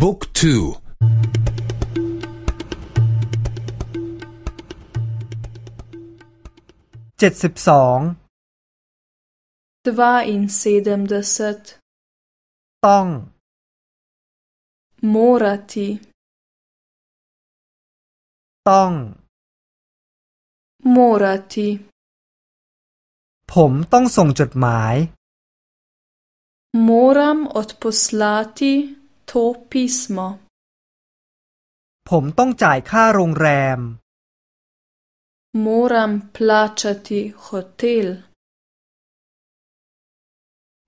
บุ๊กทูเจ็ดสิบสองตวาอินเซดมดสตต้องมูรตีต้องมูรตีผมต้องส่งจดหมายมูรัมอตพุสลาตี to pismo ผมต้องจ่ายค่าโรงแรม moram plaćati hotel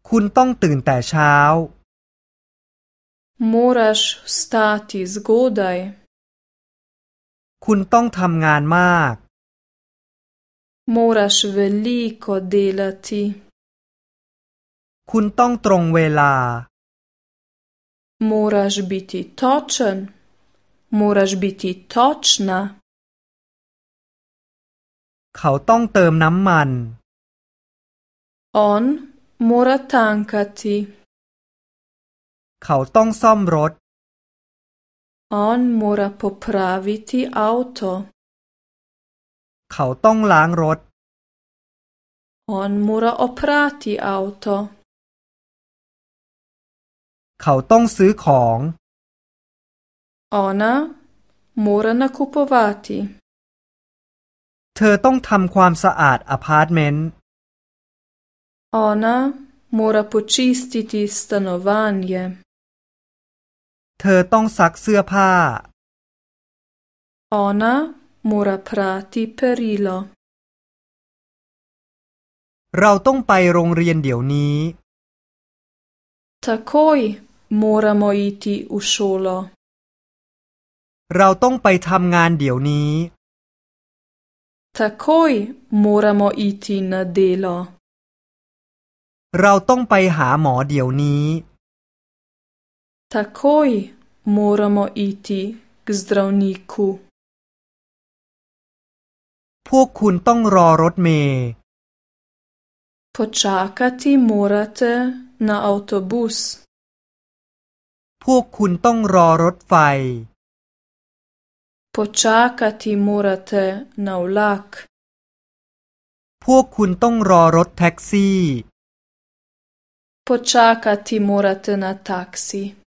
คุณต้องตื่นแต่เช้า moraš s t a t i zgodaj คุณต้องทำงานมาก moraš veliko delati คุณต้องตรงเวลา Moraš biti točen, moraš biti točna. เขาต้องเติมน้ำมัน On mora tankati เขาต้องซ่อมรถ On mora popraviti auto เขาต้องล้างรถ On mora oprati auto เขาต้องซื้อของ Ona mora nakupovati เธอต้องทำความสะอาดอพาร์ตเมนต์ Ona mora počistiti stanovanje เธอต้องซักเสื้อผ้า Ona mora prati perilo เราต้องไปโรงเรียนเดี๋ยวนี้ Takoj Moramo iti u šolo. เราต้องไปทำงานเดี๋ยวนี้ Takoj moramo iti na delo. เราต้องไปหาหมอเดี๋ยวนี้ Takoj moramo iti k zdravniku. พวกคุณต้องรอรถเมล์ Počakati morate na avtobus. พวกคุณต้องรอรถไฟ Počakati morate na vlak. พวกคุณต้องรอรถแท็กซี่ Počakati morate na taksi.